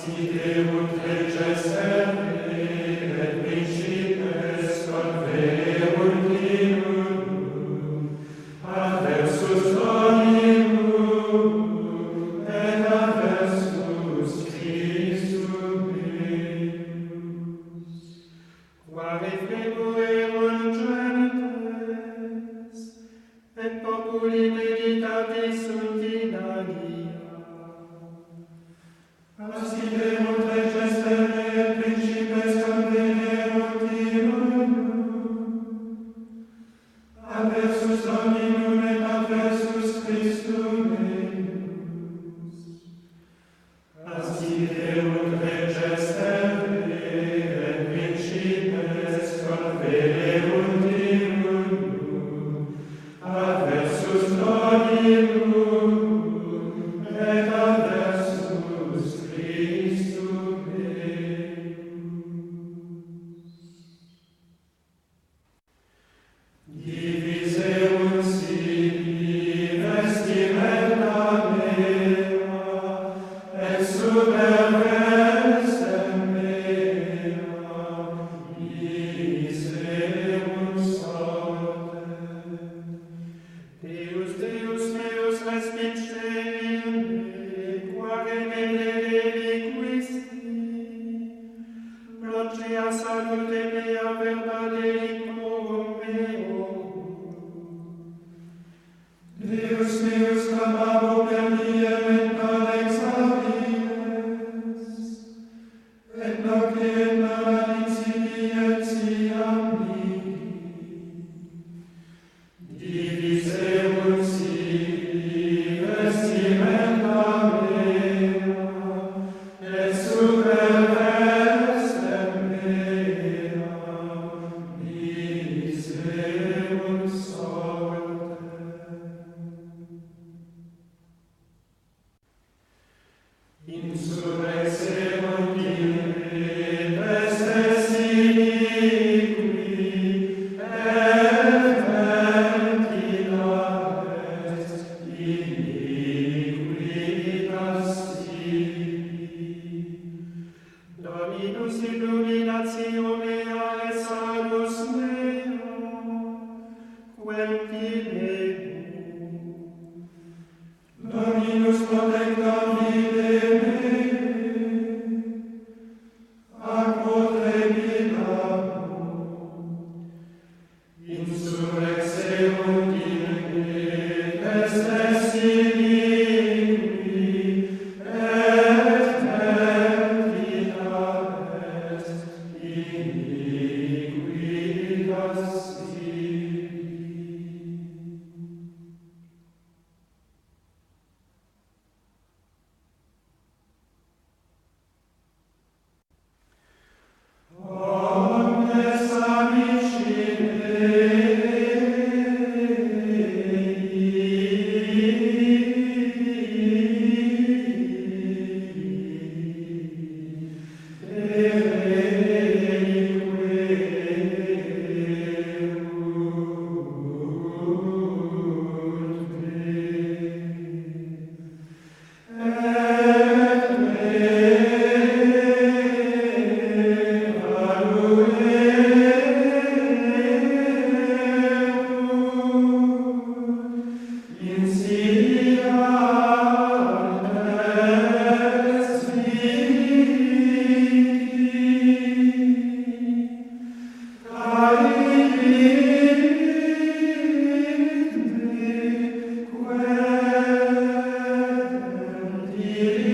Sfinte, Mântrece, Semne, Amen.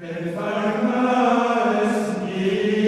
per farma es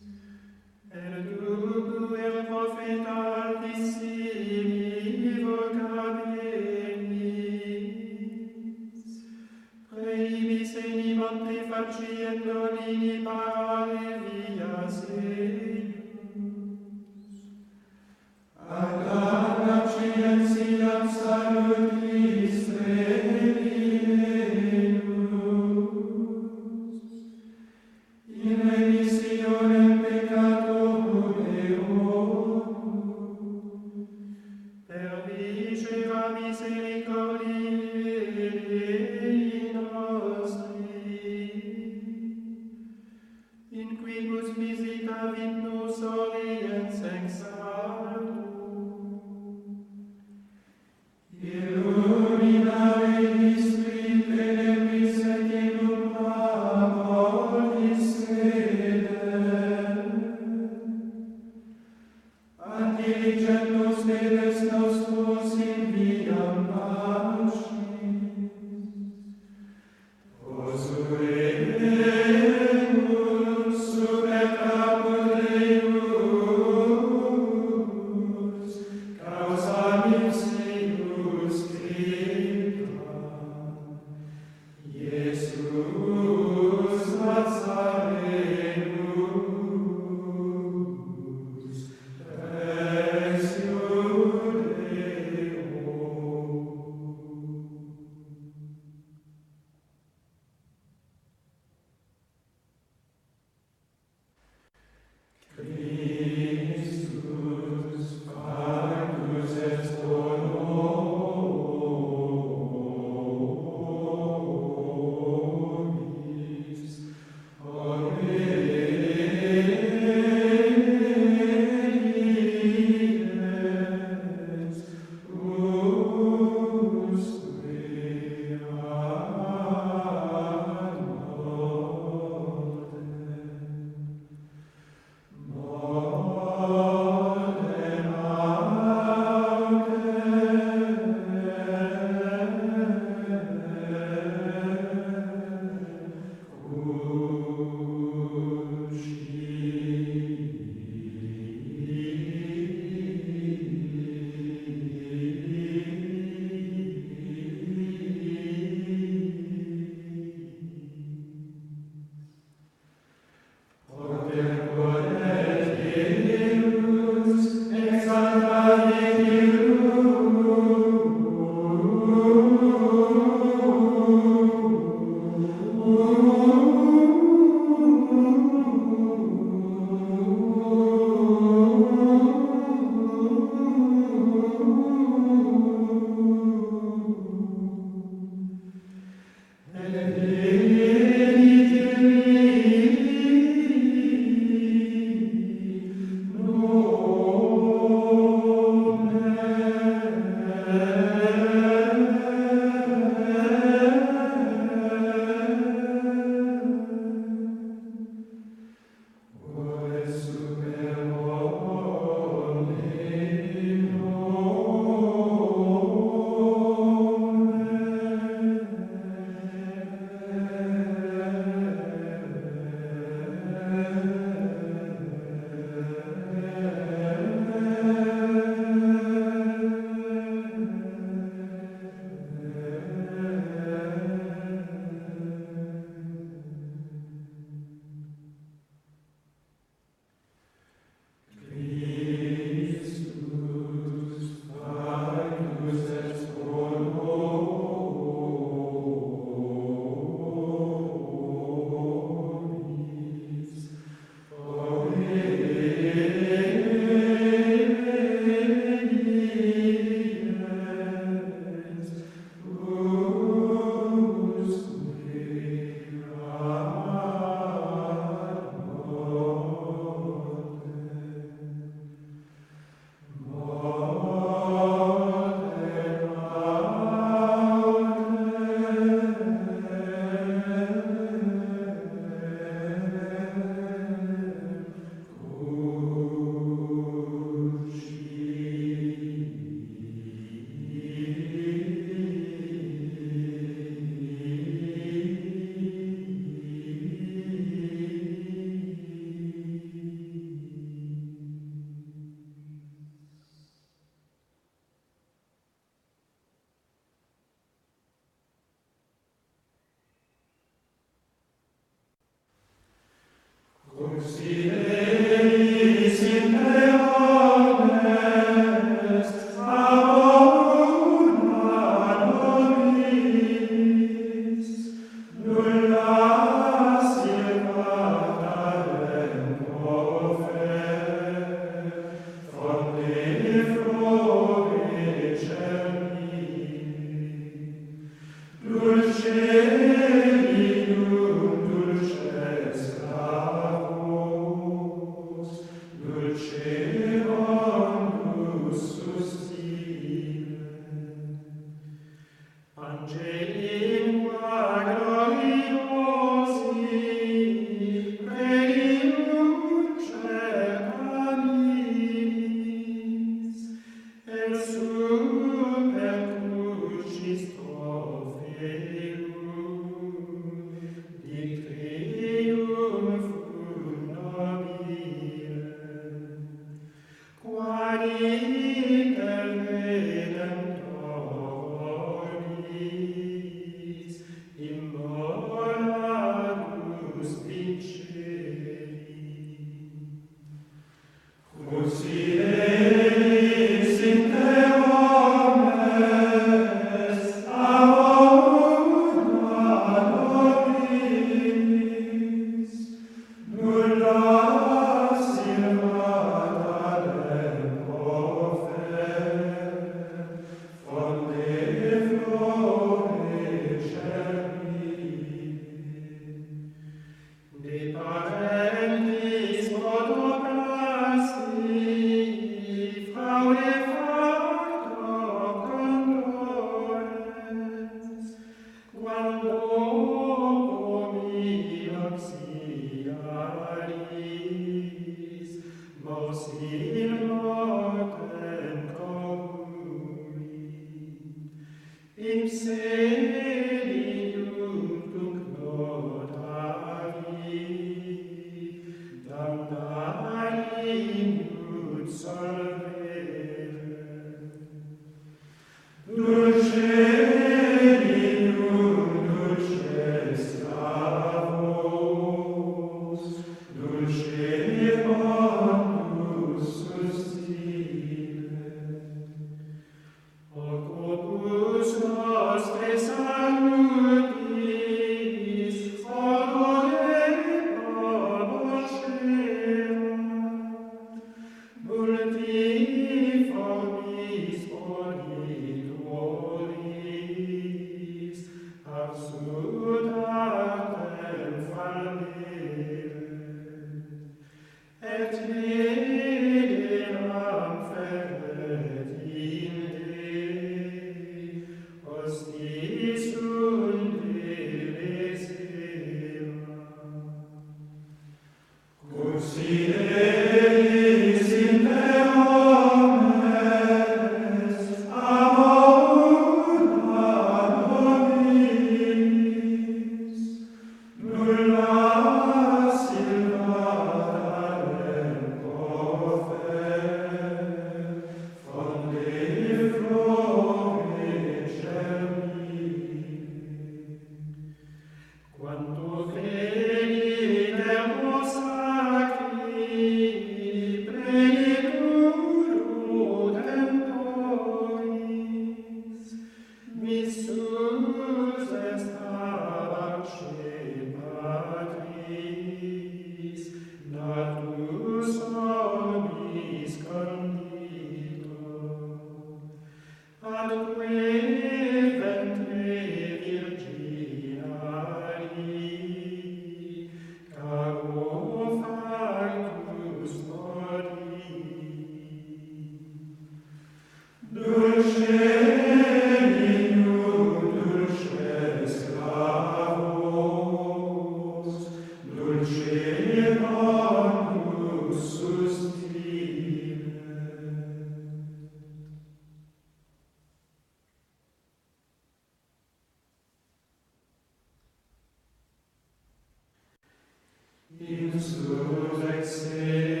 Into the excelsis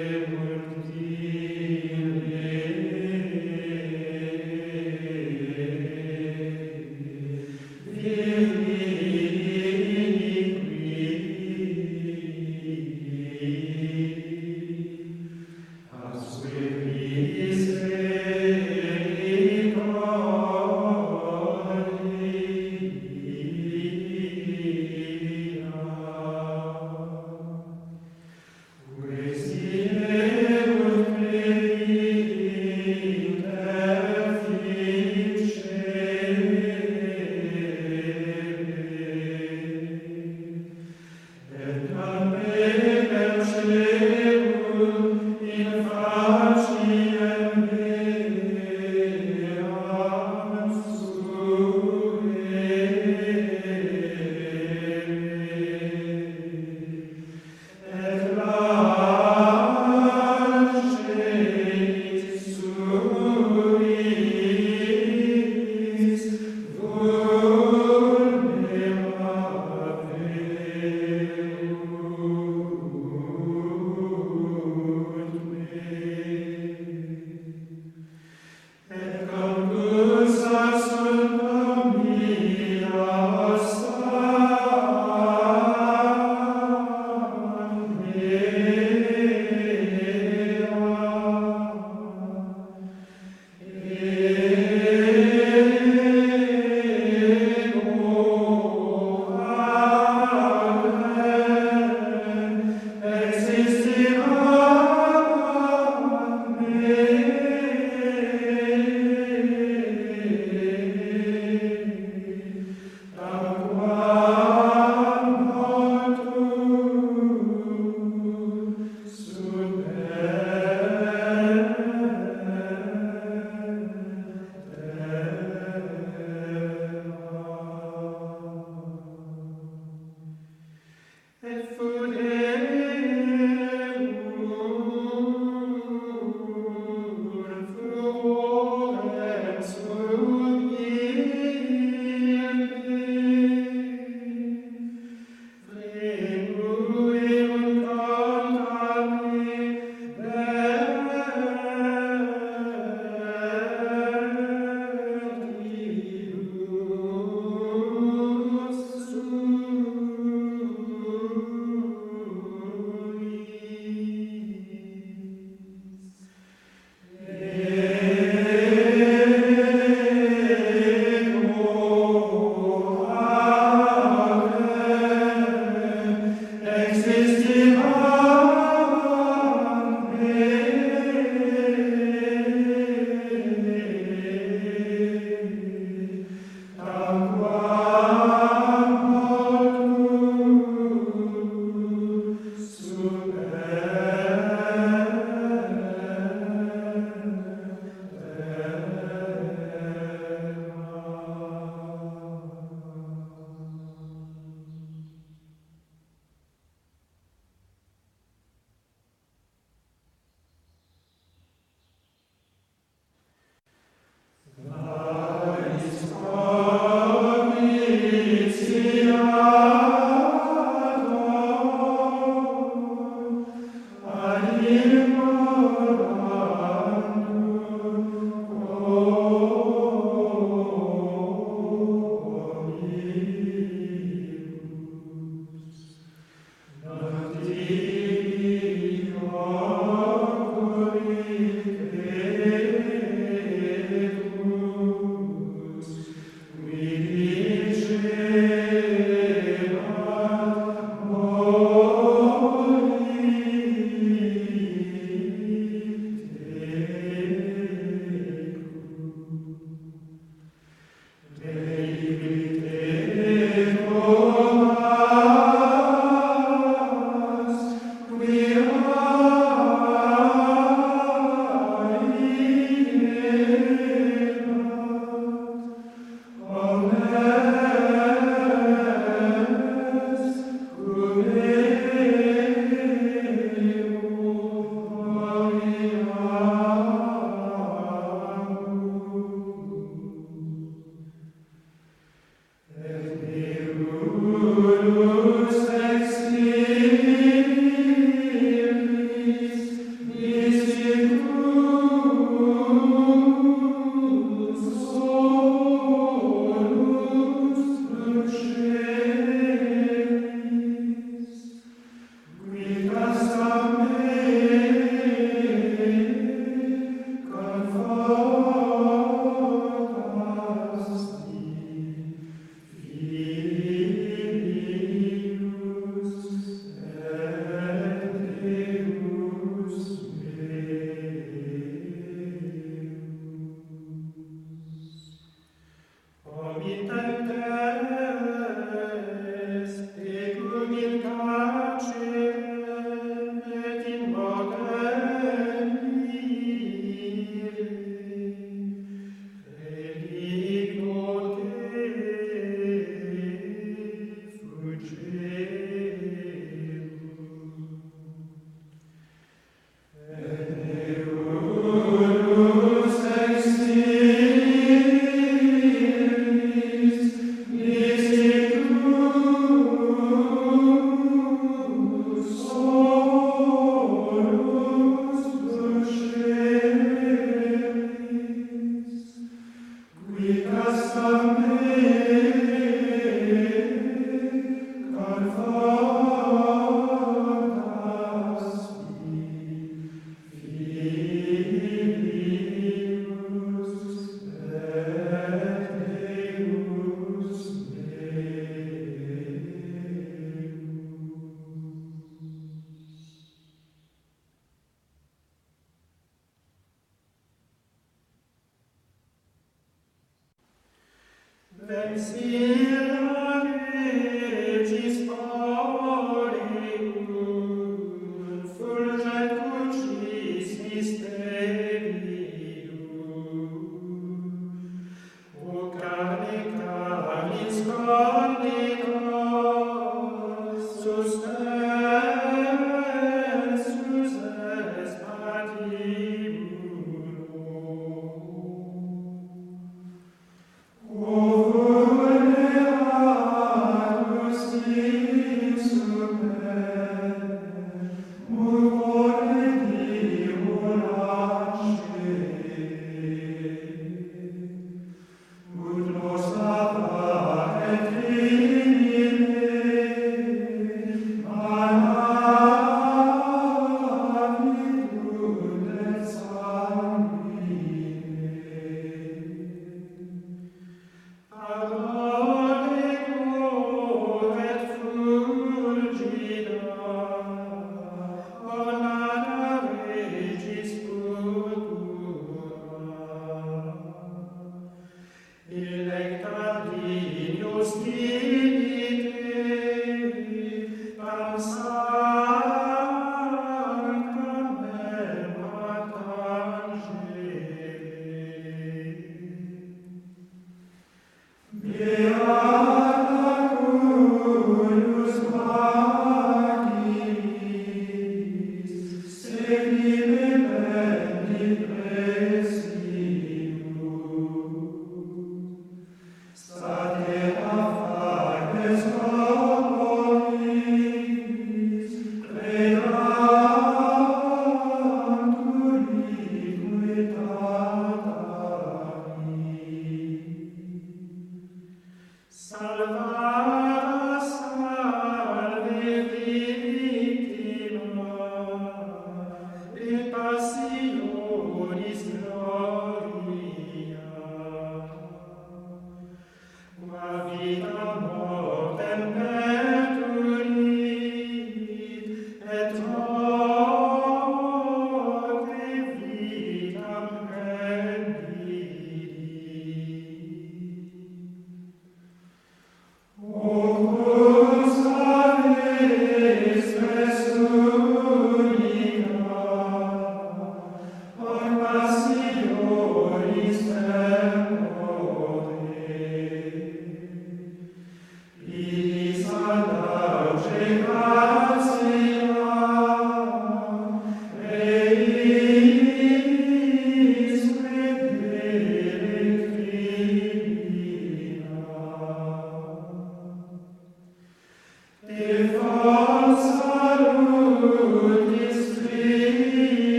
Mea